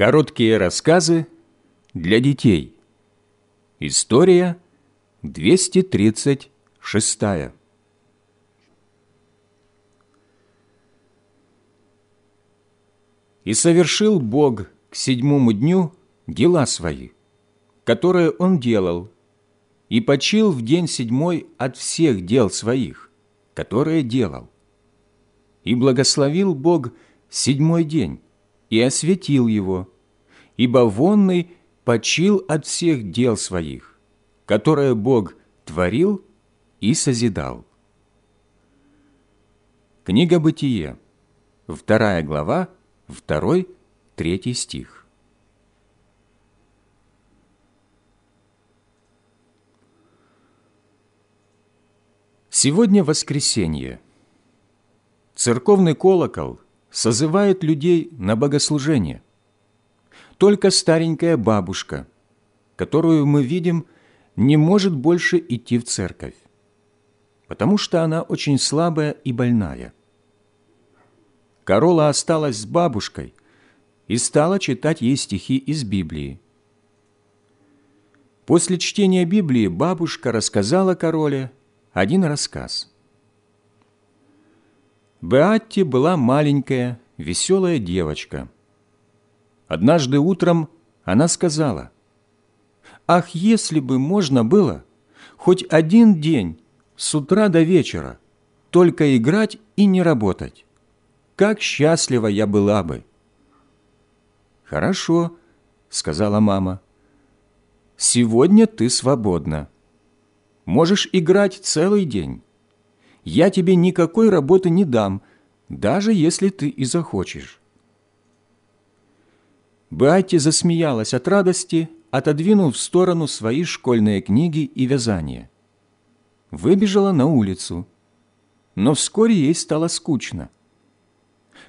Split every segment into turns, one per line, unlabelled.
Короткие рассказы для детей. История 236. И совершил Бог к седьмому дню дела свои, которые Он делал, и почил в день седьмой от всех дел своих, которые делал. И благословил Бог седьмой день, и осветил его, ибо вонный почил от всех дел своих, которые Бог творил и созидал. Книга Бытие, вторая глава, второй, третий стих. Сегодня воскресенье. Церковный колокол – созывает людей на богослужение. Только старенькая бабушка, которую мы видим, не может больше идти в церковь, потому что она очень слабая и больная. Корола осталась с бабушкой и стала читать ей стихи из Библии. После чтения Библии бабушка рассказала короле один рассказ – Беатти была маленькая, веселая девочка. Однажды утром она сказала, «Ах, если бы можно было хоть один день с утра до вечера только играть и не работать, как счастлива я была бы!» «Хорошо», — сказала мама, «сегодня ты свободна. Можешь играть целый день» я тебе никакой работы не дам, даже если ты и захочешь». Беатти засмеялась от радости, отодвинув в сторону свои школьные книги и вязание. Выбежала на улицу, но вскоре ей стало скучно.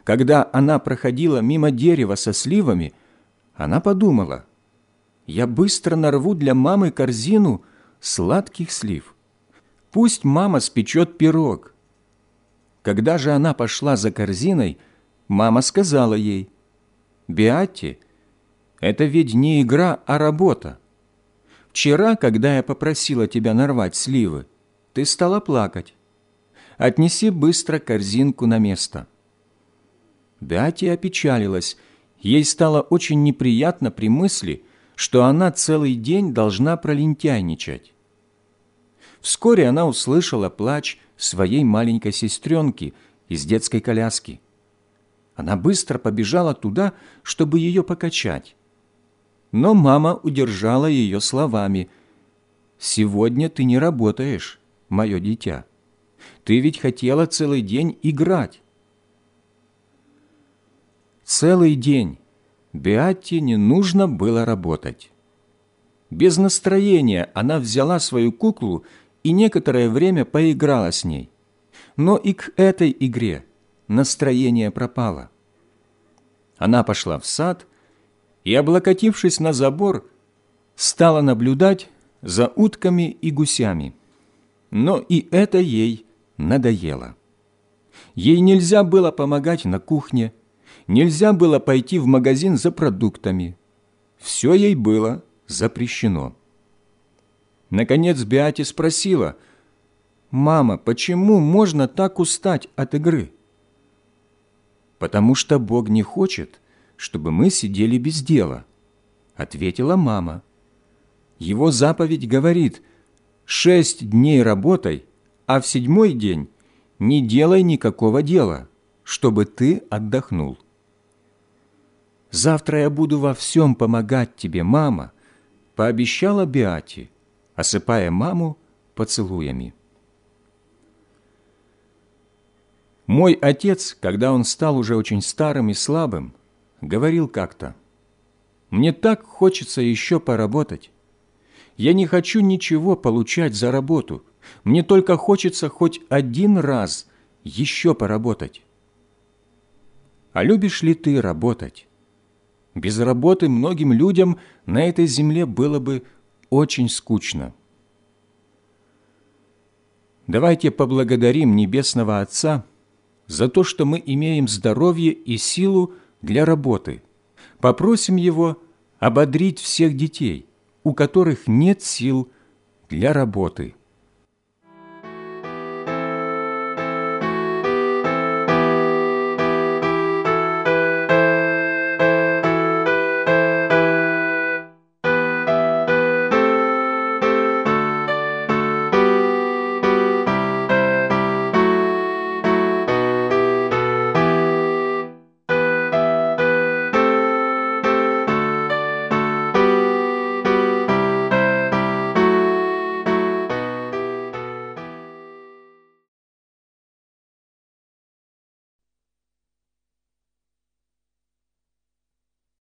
Когда она проходила мимо дерева со сливами, она подумала, «Я быстро нарву для мамы корзину сладких слив». Пусть мама спечет пирог. Когда же она пошла за корзиной, мама сказала ей, «Биатти, это ведь не игра, а работа. Вчера, когда я попросила тебя нарвать сливы, ты стала плакать. Отнеси быстро корзинку на место». Биати опечалилась. Ей стало очень неприятно при мысли, что она целый день должна пролентяйничать. Вскоре она услышала плач своей маленькой сестренки из детской коляски. Она быстро побежала туда, чтобы ее покачать. Но мама удержала ее словами. «Сегодня ты не работаешь, мое дитя. Ты ведь хотела целый день играть». Целый день Беатте не нужно было работать. Без настроения она взяла свою куклу и некоторое время поиграла с ней. Но и к этой игре настроение пропало. Она пошла в сад и, облокотившись на забор, стала наблюдать за утками и гусями. Но и это ей надоело. Ей нельзя было помогать на кухне, нельзя было пойти в магазин за продуктами. Все ей было запрещено. Наконец Биати спросила, «Мама, почему можно так устать от игры?» «Потому что Бог не хочет, чтобы мы сидели без дела», — ответила мама. «Его заповедь говорит, шесть дней работай, а в седьмой день не делай никакого дела, чтобы ты отдохнул». «Завтра я буду во всем помогать тебе, мама», — пообещала Биати осыпая маму поцелуями. Мой отец, когда он стал уже очень старым и слабым, говорил как-то, «Мне так хочется еще поработать. Я не хочу ничего получать за работу. Мне только хочется хоть один раз еще поработать». А любишь ли ты работать? Без работы многим людям на этой земле было бы очень скучно. Давайте поблагодарим Небесного Отца за то, что мы имеем здоровье и силу для работы, Попросим его ободрить всех детей, у которых нет сил для работы.